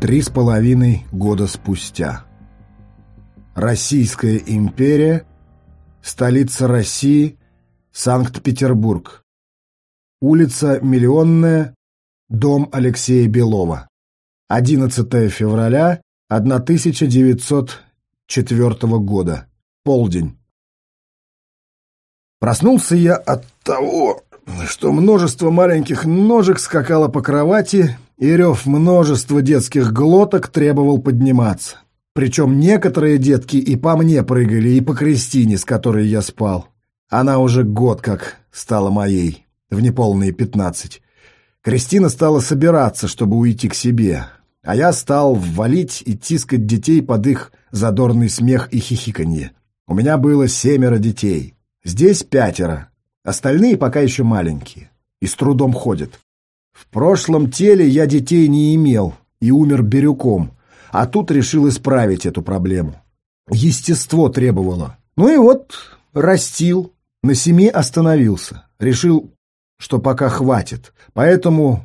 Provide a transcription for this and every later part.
Три с половиной года спустя. Российская империя, столица России, Санкт-Петербург. Улица Миллионная, дом Алексея Белова. 11 февраля 1904 года. Полдень. Проснулся я от того, что множество маленьких ножек скакало по кровати, и рев множества детских глоток требовал подниматься. Причем некоторые детки и по мне прыгали, и по Кристине, с которой я спал. Она уже год как стала моей, в неполные пятнадцать. Кристина стала собираться, чтобы уйти к себе, а я стал валить и тискать детей под их задорный смех и хихиканье. У меня было семеро детей. Здесь пятеро, Остальные пока еще маленькие и с трудом ходят. В прошлом теле я детей не имел и умер бирюком, а тут решил исправить эту проблему. Естество требовало. Ну и вот растил, на семи остановился. Решил, что пока хватит, поэтому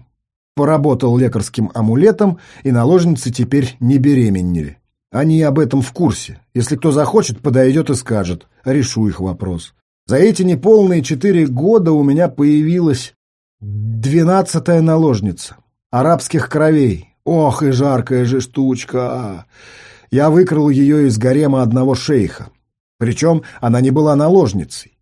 поработал лекарским амулетом, и наложницы теперь не беременели. Они об этом в курсе. Если кто захочет, подойдет и скажет. Решу их вопрос. За эти неполные четыре года у меня появилась двенадцатая наложница. Арабских кровей. Ох и жаркая же штучка. Я выкрал ее из гарема одного шейха. Причем она не была наложницей.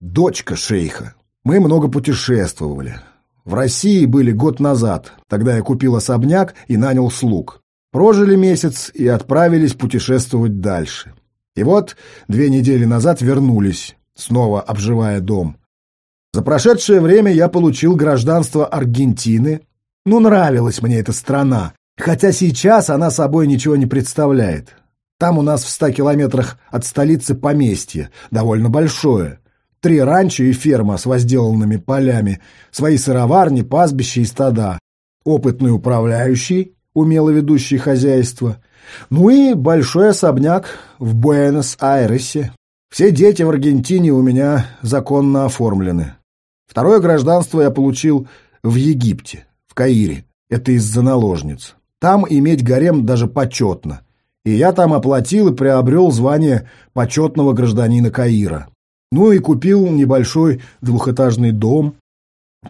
Дочка шейха. Мы много путешествовали. В России были год назад. Тогда я купил особняк и нанял слуг. Прожили месяц и отправились путешествовать дальше. И вот две недели назад вернулись снова обживая дом. За прошедшее время я получил гражданство Аргентины. Ну, нравилась мне эта страна, хотя сейчас она собой ничего не представляет. Там у нас в ста километрах от столицы поместье, довольно большое. Три ранчо и ферма с возделанными полями, свои сыроварни, пастбища и стада. Опытный управляющий, умело ведущий хозяйство. Ну и большой особняк в Буэнос-Айресе. Все дети в Аргентине у меня законно оформлены. Второе гражданство я получил в Египте, в Каире. Это из-за наложниц. Там иметь гарем даже почетно. И я там оплатил и приобрел звание почетного гражданина Каира. Ну и купил небольшой двухэтажный дом.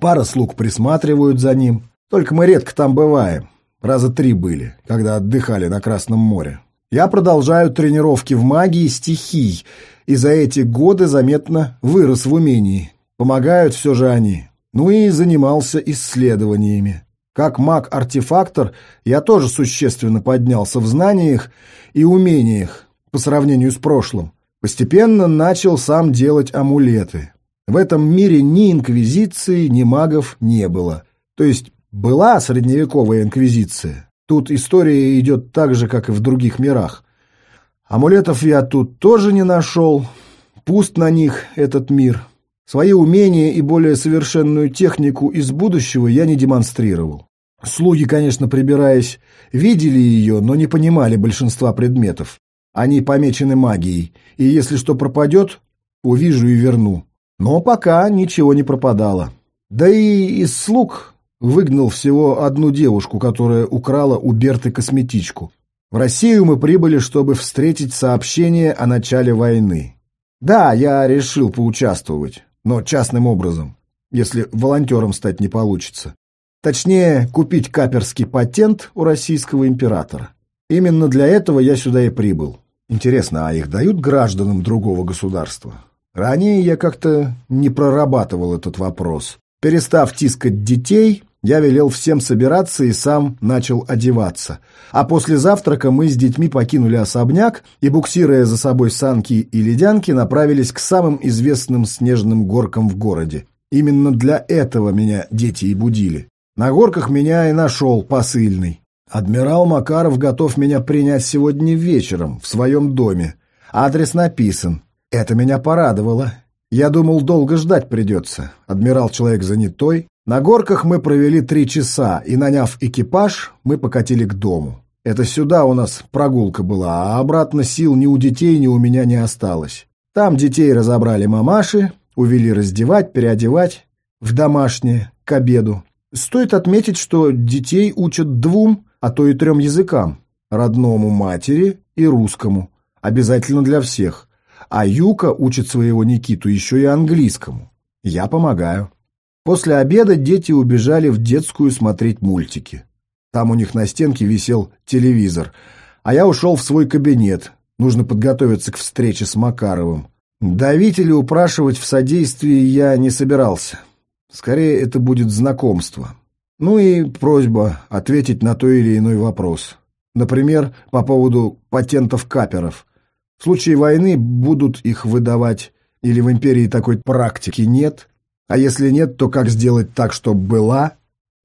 Пара слуг присматривают за ним. Только мы редко там бываем. Раза три были, когда отдыхали на Красном море. Я продолжаю тренировки в магии стихий – и за эти годы заметно вырос в умении. Помогают все же они. Ну и занимался исследованиями. Как маг-артефактор я тоже существенно поднялся в знаниях и умениях по сравнению с прошлым. Постепенно начал сам делать амулеты. В этом мире ни инквизиции, ни магов не было. То есть была средневековая инквизиция. Тут история идет так же, как и в других мирах. Амулетов я тут тоже не нашел. Пуст на них этот мир. Свои умения и более совершенную технику из будущего я не демонстрировал. Слуги, конечно, прибираясь, видели ее, но не понимали большинства предметов. Они помечены магией, и если что пропадет, увижу и верну. Но пока ничего не пропадало. Да и из слуг выгнал всего одну девушку, которая украла у Берты косметичку. В Россию мы прибыли, чтобы встретить сообщение о начале войны. Да, я решил поучаствовать, но частным образом, если волонтером стать не получится. Точнее, купить каперский патент у российского императора. Именно для этого я сюда и прибыл. Интересно, а их дают гражданам другого государства? Ранее я как-то не прорабатывал этот вопрос. Перестав тискать детей, я велел всем собираться и сам начал одеваться. А после завтрака мы с детьми покинули особняк и, буксируя за собой санки и ледянки, направились к самым известным снежным горкам в городе. Именно для этого меня дети и будили. На горках меня и нашел посыльный. Адмирал Макаров готов меня принять сегодня вечером в своем доме. Адрес написан. Это меня порадовало. Я думал, долго ждать придется. Адмирал человек занятой, на горках мы провели три часа, и, наняв экипаж, мы покатили к дому. Это сюда у нас прогулка была, а обратно сил ни у детей, ни у меня не осталось. Там детей разобрали мамаши, увели раздевать, переодевать в домашнее, к обеду. Стоит отметить, что детей учат двум, а то и трем языкам – родному матери и русскому, обязательно для всех. А Юка учит своего Никиту еще и английскому. Я помогаю. После обеда дети убежали в детскую смотреть мультики. Там у них на стенке висел телевизор, а я ушел в свой кабинет. Нужно подготовиться к встрече с Макаровым. Давить или упрашивать в содействии я не собирался. Скорее, это будет знакомство. Ну и просьба ответить на то или иной вопрос. Например, по поводу патентов каперов. В случае войны будут их выдавать или в империи такой практики нет? А если нет, то как сделать так, чтобы была?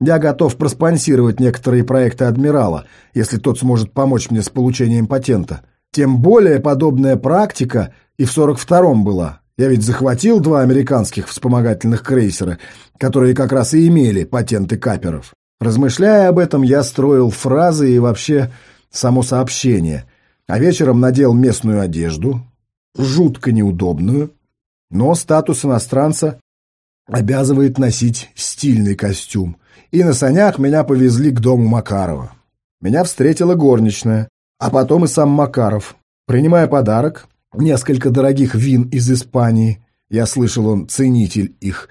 Я готов проспонсировать некоторые проекты адмирала, если тот сможет помочь мне с получением патента. Тем более подобная практика и в 42-м была. Я ведь захватил два американских вспомогательных крейсера, которые как раз и имели патенты каперов. Размышляя об этом, я строил фразы и вообще само сообщение. А вечером надел местную одежду, жутко неудобную, но статус иностранца обязывает носить стильный костюм. И на санях меня повезли к дому Макарова. Меня встретила горничная, а потом и сам Макаров. Принимая подарок, несколько дорогих вин из Испании, я слышал, он ценитель их,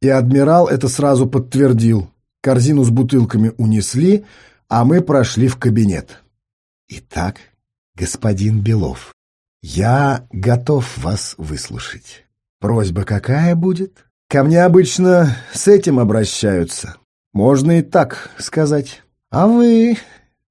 и адмирал это сразу подтвердил. Корзину с бутылками унесли, а мы прошли в кабинет. «Итак, господин Белов, я готов вас выслушать. Просьба какая будет?» «Ко мне обычно с этим обращаются. Можно и так сказать. А вы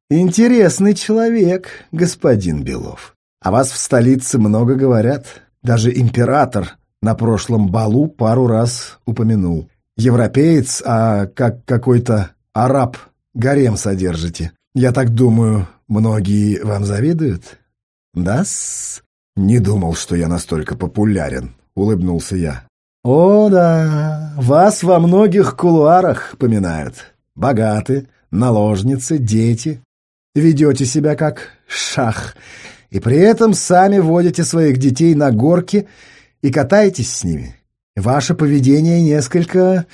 интересный человек, господин Белов. О вас в столице много говорят. Даже император на прошлом балу пару раз упомянул. Европеец, а как какой-то араб гарем содержите. Я так думаю, многие вам завидуют? Да-с? Не думал, что я настолько популярен, улыбнулся я. О, да, вас во многих кулуарах поминают. Богаты, наложницы, дети. Ведете себя как шах, и при этом сами водите своих детей на горки и катаетесь с ними. Ваше поведение несколько...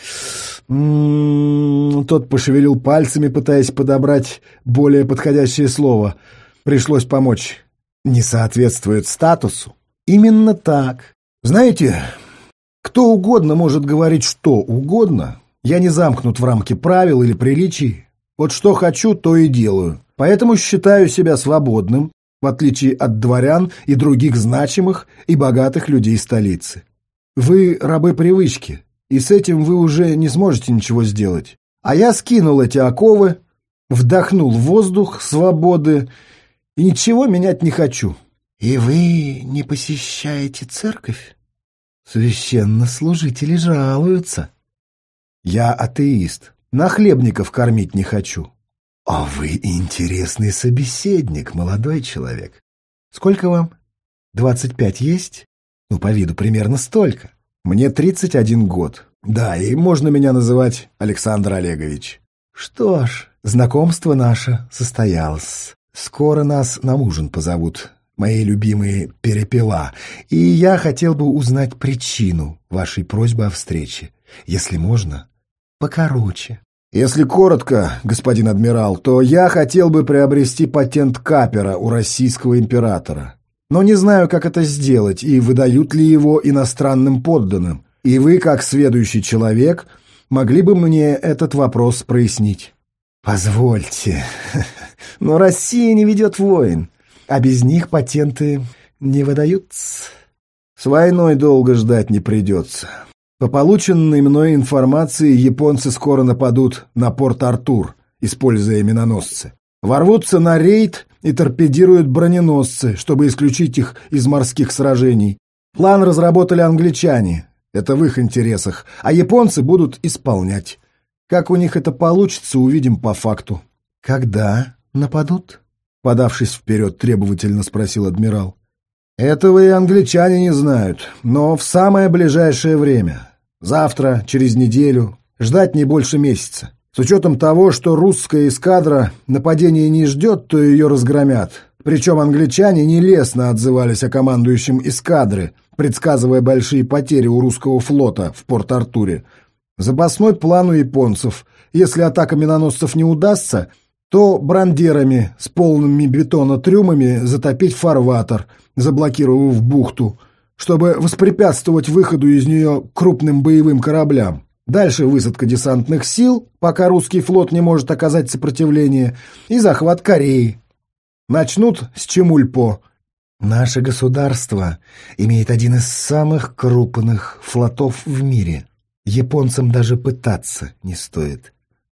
Тот пошевелил пальцами, пытаясь подобрать более подходящее слово. Пришлось помочь. Не соответствует статусу. Именно так. Знаете, кто угодно может говорить что угодно. Я не замкнут в рамки правил или приличий. Вот что хочу, то и делаю. Поэтому считаю себя свободным, в отличие от дворян и других значимых и богатых людей столицы. Вы рабы привычки, и с этим вы уже не сможете ничего сделать. А я скинул эти оковы, вдохнул воздух свободы и ничего менять не хочу. И вы не посещаете церковь? Священнослужители жалуются. Я атеист, нахлебников кормить не хочу. А вы интересный собеседник, молодой человек. Сколько вам? Двадцать пять есть? Ну, по виду примерно столько. Мне тридцать один год. Да, и можно меня называть Александр Олегович. Что ж, знакомство наше состоялось. Скоро нас на ужин позовут мои любимые перепела, и я хотел бы узнать причину вашей просьбы о встрече. Если можно, покороче. Если коротко, господин адмирал, то я хотел бы приобрести патент Капера у российского императора. Но не знаю, как это сделать, и выдают ли его иностранным подданным. И вы, как сведущий человек, могли бы мне этот вопрос прояснить. Позвольте, но Россия не ведет войн а без них патенты не выдаются. С войной долго ждать не придется. По полученной мной информации японцы скоро нападут на порт Артур, используя миноносцы. Ворвутся на рейд и торпедируют броненосцы, чтобы исключить их из морских сражений. План разработали англичане, это в их интересах, а японцы будут исполнять. Как у них это получится, увидим по факту. Когда нападут? Подавшись вперед, требовательно спросил адмирал. «Этого и англичане не знают, но в самое ближайшее время. Завтра, через неделю, ждать не больше месяца. С учетом того, что русская эскадра нападения не ждет, то ее разгромят. Причем англичане нелестно отзывались о командующем эскадры, предсказывая большие потери у русского флота в Порт-Артуре. Запасной план у японцев. Если атака миноносцев не удастся, то брандерами с полными бетона трюмами затопить фарватер, заблокировав бухту, чтобы воспрепятствовать выходу из нее крупным боевым кораблям. Дальше высадка десантных сил, пока русский флот не может оказать сопротивление, и захват Кореи. Начнут с Чемульпо. Наше государство имеет один из самых крупных флотов в мире. Японцам даже пытаться не стоит.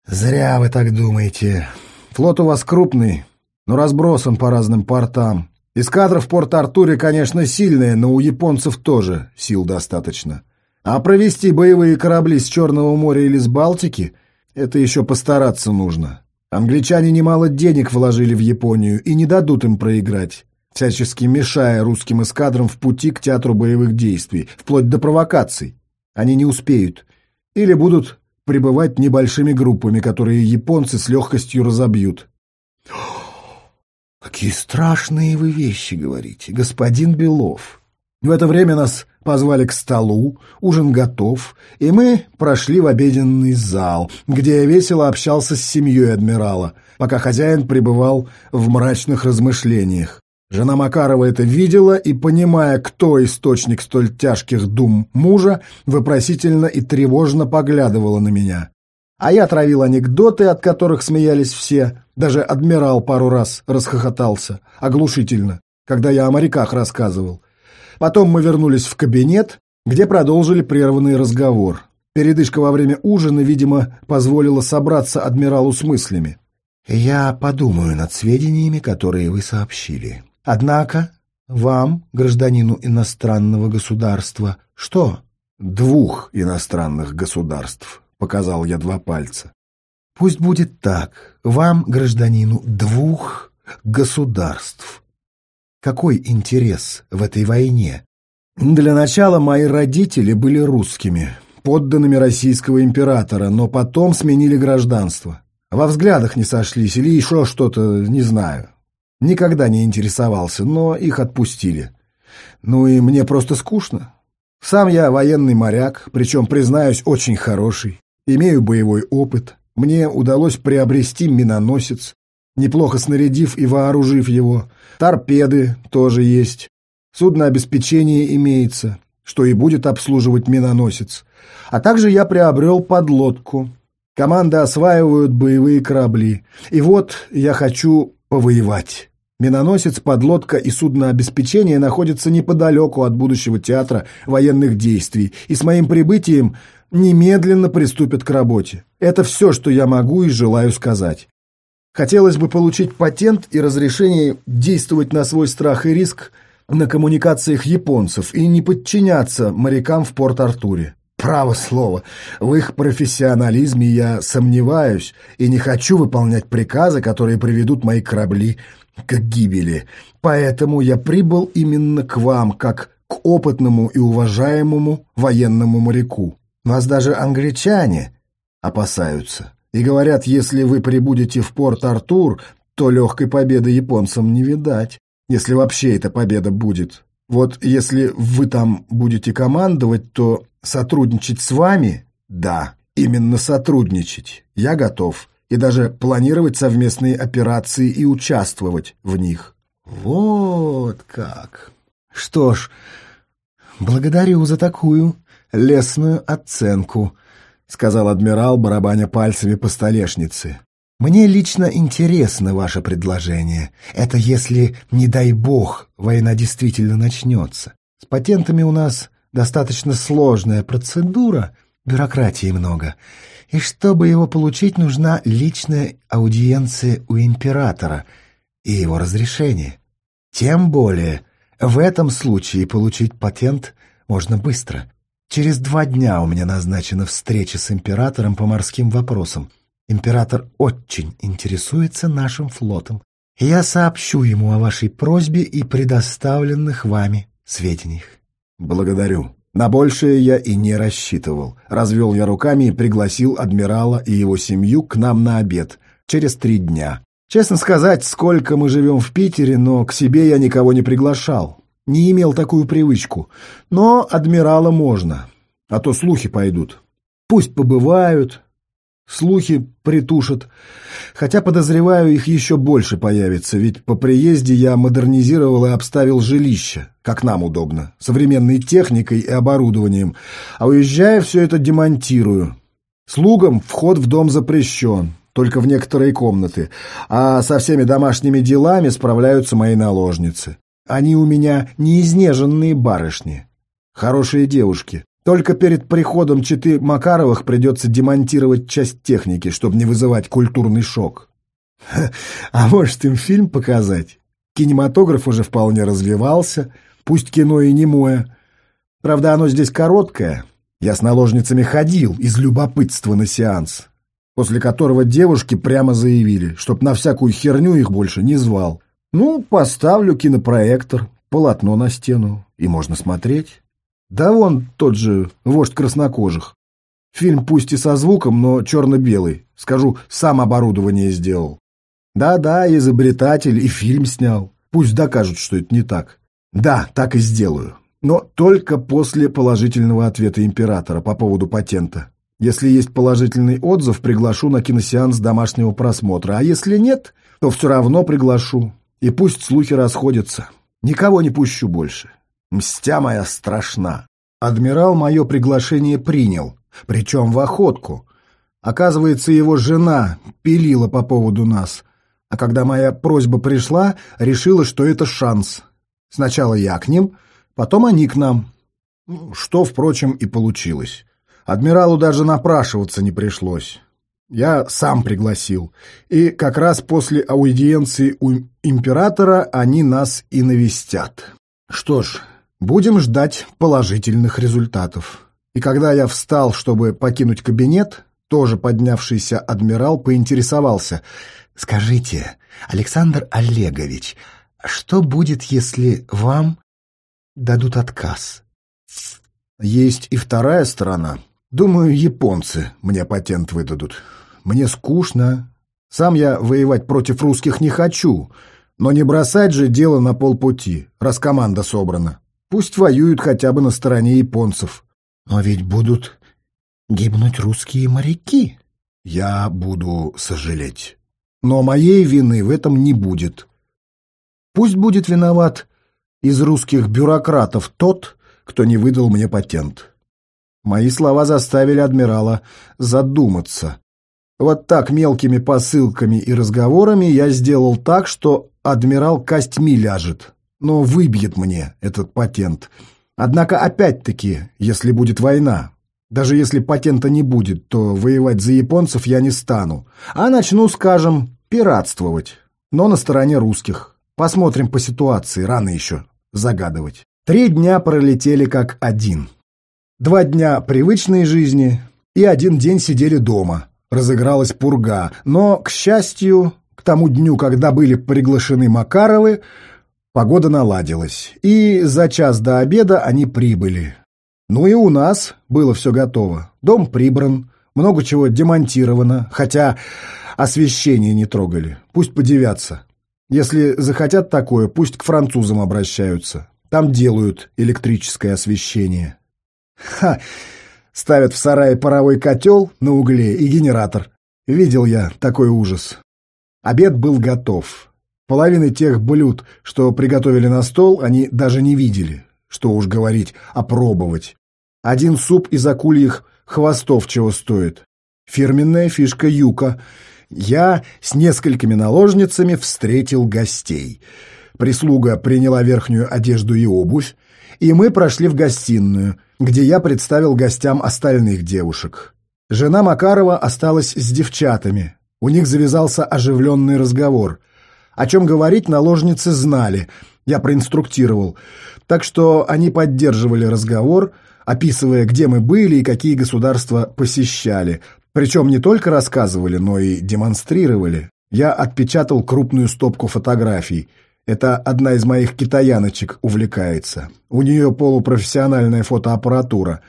Зря вы так думаете. Флот у вас крупный, но разбросан по разным портам. Эскадра в Порт-Артуре, конечно, сильная, но у японцев тоже сил достаточно. А провести боевые корабли с Черного моря или с Балтики — это еще постараться нужно. Англичане немало денег вложили в Японию и не дадут им проиграть, всячески мешая русским эскадрам в пути к театру боевых действий, вплоть до провокаций. Они не успеют. Или будут прибывать небольшими группами, которые японцы с легкостью разобьют. «Какие страшные вы вещи говорите, господин Белов!» В это время нас позвали к столу, ужин готов, и мы прошли в обеденный зал, где я весело общался с семьей адмирала, пока хозяин пребывал в мрачных размышлениях. Жена Макарова это видела и, понимая, кто источник столь тяжких дум мужа, вопросительно и тревожно поглядывала на меня. А я травил анекдоты, от которых смеялись все. Даже адмирал пару раз расхохотался, оглушительно, когда я о моряках рассказывал. Потом мы вернулись в кабинет, где продолжили прерванный разговор. Передышка во время ужина, видимо, позволила собраться адмиралу с мыслями. «Я подумаю над сведениями, которые вы сообщили», Однако вам, гражданину иностранного государства, что? Двух иностранных государств, показал я два пальца. Пусть будет так. Вам, гражданину двух государств. Какой интерес в этой войне? Для начала мои родители были русскими, подданными российского императора, но потом сменили гражданство. Во взглядах не сошлись или еще что-то, не знаю. Никогда не интересовался, но их отпустили. Ну и мне просто скучно. Сам я военный моряк, причем, признаюсь, очень хороший. Имею боевой опыт. Мне удалось приобрести миноносец, неплохо снарядив и вооружив его. Торпеды тоже есть. Суднообеспечение имеется, что и будет обслуживать миноносец. А также я приобрел подлодку. Команды осваивают боевые корабли. И вот я хочу повоевать. Миноносец, подлодка и суднообеспечение находятся неподалеку от будущего театра военных действий, и с моим прибытием немедленно приступят к работе. Это все, что я могу и желаю сказать. Хотелось бы получить патент и разрешение действовать на свой страх и риск на коммуникациях японцев и не подчиняться морякам в Порт-Артуре. Право слово, в их профессионализме я сомневаюсь и не хочу выполнять приказы, которые приведут мои корабли к гибели. Поэтому я прибыл именно к вам, как к опытному и уважаемому военному моряку. Вас даже англичане опасаются. И говорят, если вы прибудете в порт Артур, то легкой победы японцам не видать, если вообще эта победа будет. Вот если вы там будете командовать, то сотрудничать с вами, да, именно сотрудничать, я готов и даже планировать совместные операции и участвовать в них. Вот как. Что ж, благодарю за такую лесную оценку, сказал адмирал, барабаня пальцами по столешнице. Мне лично интересно ваше предложение. Это если, не дай бог, война действительно начнется. С патентами у нас достаточно сложная процедура, бюрократии много. И чтобы его получить, нужна личная аудиенция у императора и его разрешение. Тем более, в этом случае получить патент можно быстро. Через два дня у меня назначена встреча с императором по морским вопросам. Император очень интересуется нашим флотом. Я сообщу ему о вашей просьбе и предоставленных вами сведениях. Благодарю. На большее я и не рассчитывал. Развел я руками и пригласил адмирала и его семью к нам на обед через три дня. Честно сказать, сколько мы живем в Питере, но к себе я никого не приглашал. Не имел такую привычку. Но адмирала можно, а то слухи пойдут. Пусть побывают, слухи притушат. Хотя, подозреваю, их еще больше появится, ведь по приезде я модернизировал и обставил жилище, как нам удобно, современной техникой и оборудованием, а уезжая, все это демонтирую. Слугам вход в дом запрещен, только в некоторые комнаты, а со всеми домашними делами справляются мои наложницы. Они у меня не изнеженные барышни, хорошие девушки, только перед приходом читы Макаровых придется демонтировать часть техники, чтобы не вызывать культурный шок. А может, им фильм показать? Кинематограф уже вполне развивался, пусть кино и немое. Правда, оно здесь короткое. Я с наложницами ходил из любопытства на сеанс, после которого девушки прямо заявили, чтоб на всякую херню их больше не звал. Ну, поставлю кинопроектор, полотно на стену, и можно смотреть. Да вон тот же «Вождь краснокожих». Фильм пусть и со звуком, но черно-белый. Скажу, сам оборудование сделал. Да-да, изобретатель и фильм снял. Пусть докажут, что это не так. Да, так и сделаю. Но только после положительного ответа императора по поводу патента. Если есть положительный отзыв, приглашу на киносеанс домашнего просмотра. А если нет, то все равно приглашу. И пусть слухи расходятся. Никого не пущу больше. Мстя моя страшна. Адмирал мое приглашение принял, причем в охотку. Оказывается, его жена пилила по поводу нас, а когда моя просьба пришла, решила, что это шанс. Сначала я к ним, потом они к нам. Что, впрочем, и получилось. Адмиралу даже напрашиваться не пришлось. Я сам пригласил. И как раз после аудиенции у императора они нас и навестят. Что ж, Будем ждать положительных результатов. И когда я встал, чтобы покинуть кабинет, тоже поднявшийся адмирал поинтересовался. «Скажите, Александр Олегович, что будет, если вам дадут отказ?» «Есть и вторая сторона. Думаю, японцы мне патент выдадут. Мне скучно. Сам я воевать против русских не хочу, но не бросать же дело на полпути, раз команда собрана. Пусть воюют хотя бы на стороне японцев. Но ведь будут гибнуть русские моряки. Я буду сожалеть. Но моей вины в этом не будет. Пусть будет виноват из русских бюрократов тот, кто не выдал мне патент. Мои слова заставили адмирала задуматься. Вот так мелкими посылками и разговорами я сделал так, что адмирал костьми ляжет но выбьет мне этот патент. Однако опять-таки, если будет война, даже если патента не будет, то воевать за японцев я не стану, а начну, скажем, пиратствовать, но на стороне русских. Посмотрим по ситуации, рано еще загадывать. Три дня пролетели как один. Два дня привычной жизни и один день сидели дома. Разыгралась пурга, но, к счастью, к тому дню, когда были приглашены Макаровы, Погода наладилась, и за час до обеда они прибыли. Ну и у нас было все готово. Дом прибран, много чего демонтировано, хотя освещение не трогали. Пусть подивятся. Если захотят такое, пусть к французам обращаются. Там делают электрическое освещение. Ха! Ставят в сарае паровой котел на угле и генератор. Видел я такой ужас. Обед был готов. Половины тех блюд, что приготовили на стол, они даже не видели. Что уж говорить, опробовать. Один суп из акульих хвостов чего стоит. Фирменная фишка юка. Я с несколькими наложницами встретил гостей. Прислуга приняла верхнюю одежду и обувь, и мы прошли в гостиную, где я представил гостям остальных девушек. Жена Макарова осталась с девчатами. У них завязался оживленный разговор — о чем говорить наложницы знали, я проинструктировал. Так что они поддерживали разговор, описывая, где мы были и какие государства посещали. Причем не только рассказывали, но и демонстрировали. Я отпечатал крупную стопку фотографий. Это одна из моих китаяночек увлекается. У нее полупрофессиональная фотоаппаратура.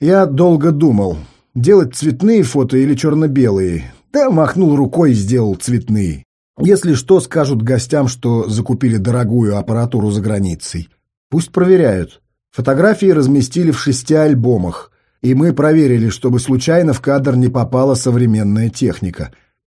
Я долго думал, делать цветные фото или черно-белые. Да махнул рукой и сделал цветные. Если что, скажут гостям, что закупили дорогую аппаратуру за границей. Пусть проверяют. Фотографии разместили в шести альбомах. и мы проверили, чтобы случайно в кадр не попала современная техника.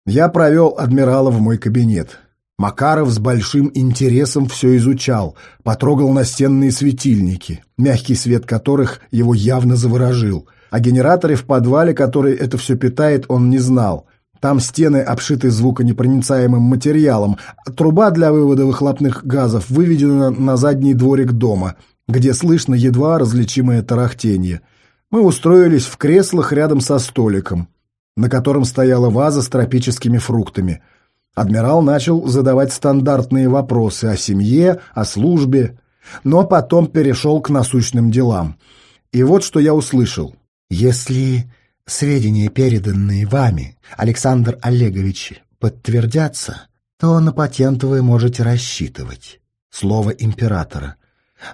Я провел адмирала в мой кабинет. Макаров с большим интересом все изучал, потрогал настенные светильники, мягкий свет которых его явно заворожил. О генераторе в подвале, который это все питает, он не знал. Там стены обшиты звуконепроницаемым материалом, труба для вывода выхлопных газов выведена на задний дворик дома, где слышно едва различимое тарахтение. Мы устроились в креслах рядом со столиком, на котором стояла ваза с тропическими фруктами – Адмирал начал задавать стандартные вопросы о семье, о службе, но потом перешел к насущным делам. И вот что я услышал. «Если сведения, переданные вами, Александр Олегович, подтвердятся, то на патент вы можете рассчитывать. Слово императора.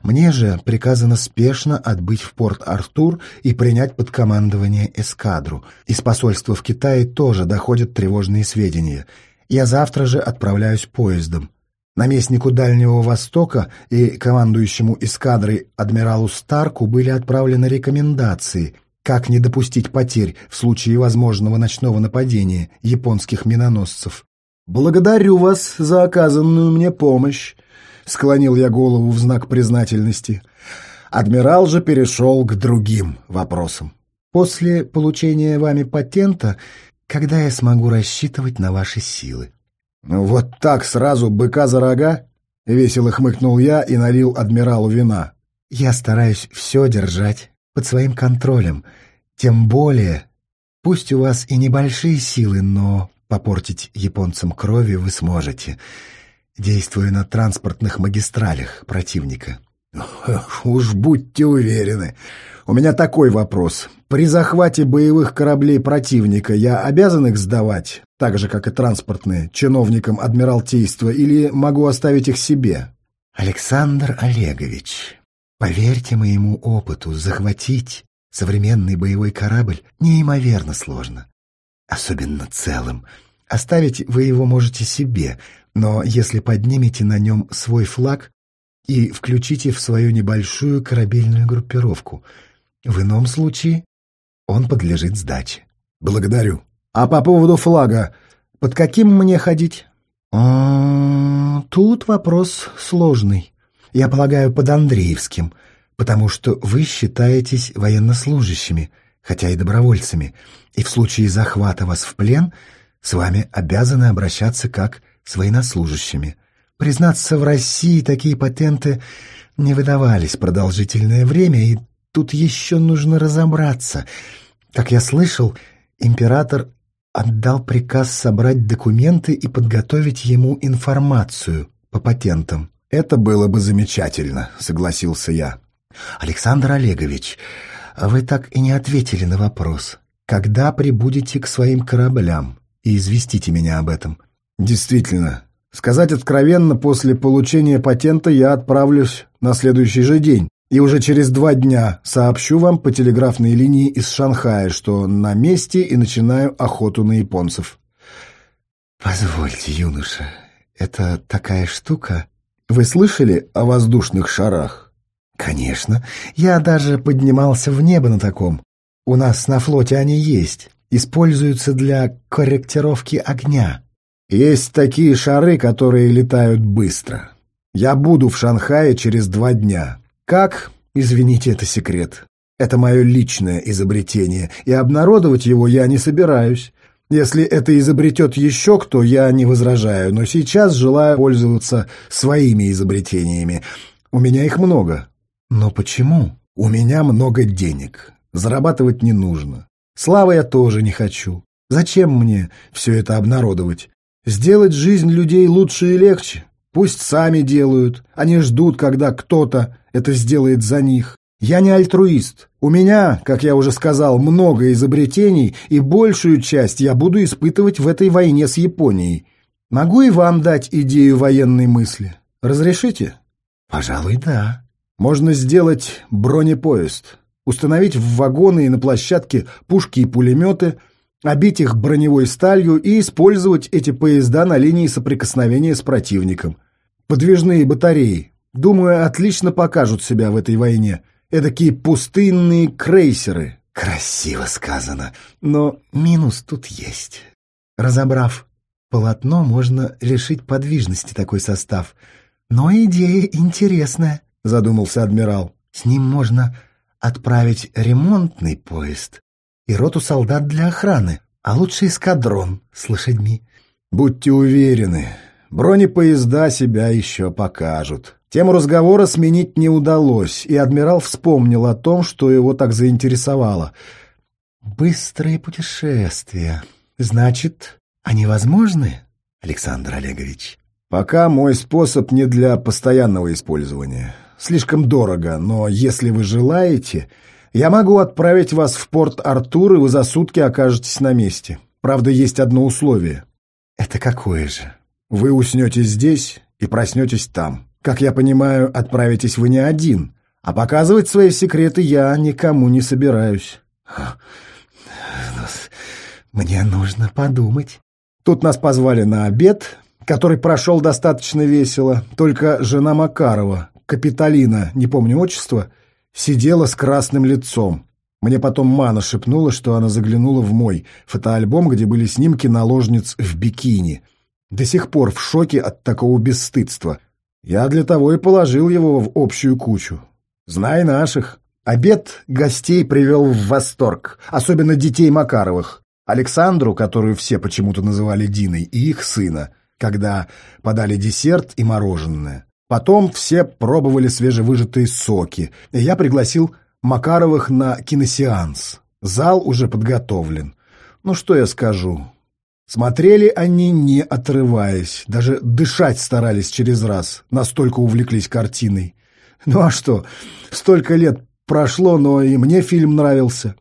Мне же приказано спешно отбыть в порт Артур и принять под командование эскадру. Из посольства в Китае тоже доходят тревожные сведения — я завтра же отправляюсь поездом. Наместнику Дальнего Востока и командующему эскадрой адмиралу Старку были отправлены рекомендации, как не допустить потерь в случае возможного ночного нападения японских миноносцев. «Благодарю вас за оказанную мне помощь», — склонил я голову в знак признательности. Адмирал же перешел к другим вопросам. «После получения вами патента когда я смогу рассчитывать на ваши силы. Ну, «Вот так сразу быка за рога?» — весело хмыкнул я и налил адмиралу вина. «Я стараюсь все держать под своим контролем. Тем более, пусть у вас и небольшие силы, но попортить японцам крови вы сможете, действуя на транспортных магистралях противника». «Уж будьте уверены. У меня такой вопрос. При захвате боевых кораблей противника я обязан их сдавать, так же, как и транспортные, чиновникам Адмиралтейства, или могу оставить их себе?» «Александр Олегович, поверьте моему опыту, захватить современный боевой корабль неимоверно сложно. Особенно целым. Оставить вы его можете себе, но если поднимете на нем свой флаг, и включите в свою небольшую корабельную группировку. В ином случае он подлежит сдаче. Благодарю. А по поводу флага, под каким мне ходить? А, тут вопрос сложный. Я полагаю, под Андреевским, потому что вы считаетесь военнослужащими, хотя и добровольцами, и в случае захвата вас в плен с вами обязаны обращаться как с военнослужащими. Признаться, в России такие патенты не выдавались продолжительное время, и тут еще нужно разобраться. Как я слышал, император отдал приказ собрать документы и подготовить ему информацию по патентам. «Это было бы замечательно», — согласился я. «Александр Олегович, вы так и не ответили на вопрос. Когда прибудете к своим кораблям? И известите меня об этом». «Действительно, Сказать откровенно, после получения патента я отправлюсь на следующий же день. И уже через два дня сообщу вам по телеграфной линии из Шанхая, что на месте и начинаю охоту на японцев. Позвольте, юноша, это такая штука. Вы слышали о воздушных шарах? Конечно. Я даже поднимался в небо на таком. У нас на флоте они есть. Используются для корректировки огня. Есть такие шары, которые летают быстро. Я буду в Шанхае через два дня. Как? Извините, это секрет. Это мое личное изобретение, и обнародовать его я не собираюсь. Если это изобретет еще кто, я не возражаю, но сейчас желаю пользоваться своими изобретениями. У меня их много. Но почему? У меня много денег. Зарабатывать не нужно. Славы я тоже не хочу. Зачем мне все это обнародовать? Сделать жизнь людей лучше и легче. Пусть сами делают, они ждут, когда кто-то это сделает за них. Я не альтруист. У меня, как я уже сказал, много изобретений, и большую часть я буду испытывать в этой войне с Японией. Могу и вам дать идею военной мысли. Разрешите? Пожалуй, да. Можно сделать бронепоезд, установить в вагоны и на площадке пушки и пулеметы – обить их броневой сталью и использовать эти поезда на линии соприкосновения с противником. Подвижные батареи, думаю, отлично покажут себя в этой войне. Эдакие пустынные крейсеры, Красиво сказано, но минус тут есть. Разобрав полотно, можно лишить подвижности такой состав. Но идея интересная, задумался адмирал. С ним можно отправить ремонтный поезд и роту солдат для охраны, а лучше эскадрон с лошадьми. Будьте уверены, бронепоезда себя еще покажут. Тему разговора сменить не удалось, и адмирал вспомнил о том, что его так заинтересовало. «Быстрые путешествия. Значит, они возможны, Александр Олегович?» «Пока мой способ не для постоянного использования. Слишком дорого, но если вы желаете, я могу отправить вас в порт Артур, и вы за сутки окажетесь на месте. Правда, есть одно условие». «Это какое же?» «Вы уснете здесь и проснетесь там». Как я понимаю, отправитесь вы не один, а показывать свои секреты я никому не собираюсь. Мне нужно подумать. Тут нас позвали на обед, который прошел достаточно весело, только жена Макарова, Капитолина, не помню отчество, сидела с красным лицом. Мне потом Мана шепнула, что она заглянула в мой фотоальбом, где были снимки наложниц в бикини. До сих пор в шоке от такого бесстыдства — я для того и положил его в общую кучу. Знай наших. Обед гостей привел в восторг, особенно детей Макаровых. Александру, которую все почему-то называли Диной, и их сына, когда подали десерт и мороженое. Потом все пробовали свежевыжатые соки, и я пригласил Макаровых на киносеанс. Зал уже подготовлен. Ну что я скажу, Смотрели они, не отрываясь, даже дышать старались через раз, настолько увлеклись картиной. Ну а что, столько лет прошло, но и мне фильм нравился.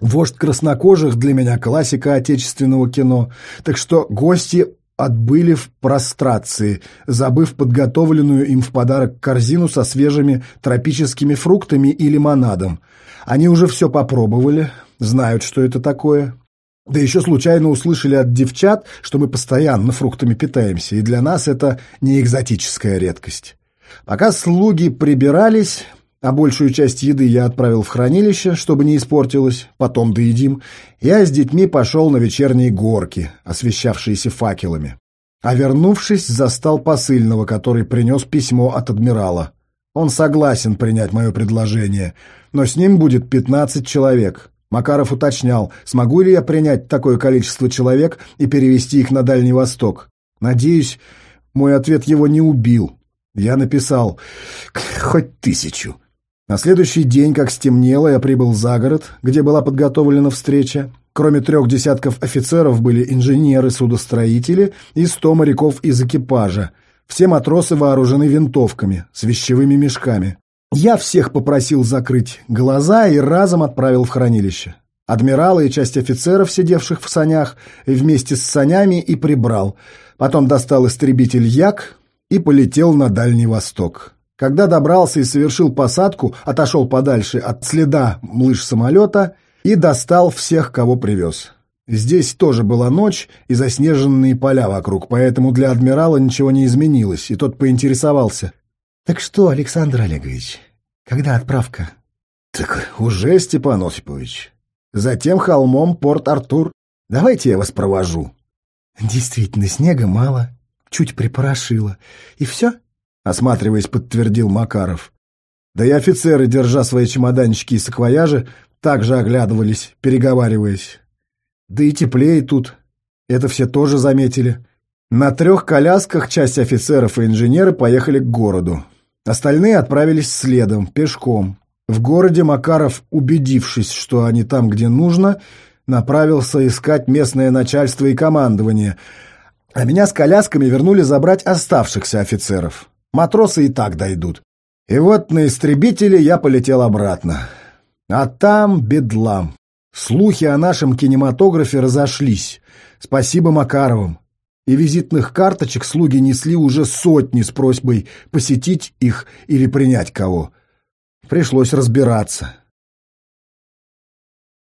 «Вождь краснокожих» для меня классика отечественного кино, так что гости отбыли в прострации, забыв подготовленную им в подарок корзину со свежими тропическими фруктами и лимонадом. Они уже все попробовали, знают, что это такое, да еще случайно услышали от девчат, что мы постоянно фруктами питаемся, и для нас это не экзотическая редкость. Пока слуги прибирались, а большую часть еды я отправил в хранилище, чтобы не испортилось, потом доедим, я с детьми пошел на вечерние горки, освещавшиеся факелами. А вернувшись, застал посыльного, который принес письмо от адмирала. Он согласен принять мое предложение, но с ним будет пятнадцать человек, Макаров уточнял, смогу ли я принять такое количество человек и перевести их на Дальний Восток. Надеюсь, мой ответ его не убил. Я написал «хоть тысячу». На следующий день, как стемнело, я прибыл за город, где была подготовлена встреча. Кроме трех десятков офицеров были инженеры-судостроители и сто моряков из экипажа. Все матросы вооружены винтовками с вещевыми мешками. Я всех попросил закрыть глаза и разом отправил в хранилище. Адмирала и часть офицеров, сидевших в санях, вместе с санями и прибрал. Потом достал истребитель Як и полетел на Дальний Восток. Когда добрался и совершил посадку, отошел подальше от следа млыж самолета и достал всех, кого привез. Здесь тоже была ночь и заснеженные поля вокруг, поэтому для адмирала ничего не изменилось, и тот поинтересовался. «Так что, Александр Олегович, когда отправка?» «Так уже, Степан Осипович. Затем холмом Порт-Артур. Давайте я вас провожу». «Действительно, снега мало, чуть припорошило. И все?» Осматриваясь, подтвердил Макаров. Да и офицеры, держа свои чемоданчики и саквояжи, также оглядывались, переговариваясь. Да и теплее тут. Это все тоже заметили. На трех колясках часть офицеров и инженеры поехали к городу. Остальные отправились следом, пешком. В городе Макаров, убедившись, что они там, где нужно, направился искать местное начальство и командование, а меня с колясками вернули забрать оставшихся офицеров. Матросы и так дойдут. И вот на истребителе я полетел обратно. А там бедлам. Слухи о нашем кинематографе разошлись. Спасибо Макаровым и визитных карточек слуги несли уже сотни с просьбой посетить их или принять кого. Пришлось разбираться.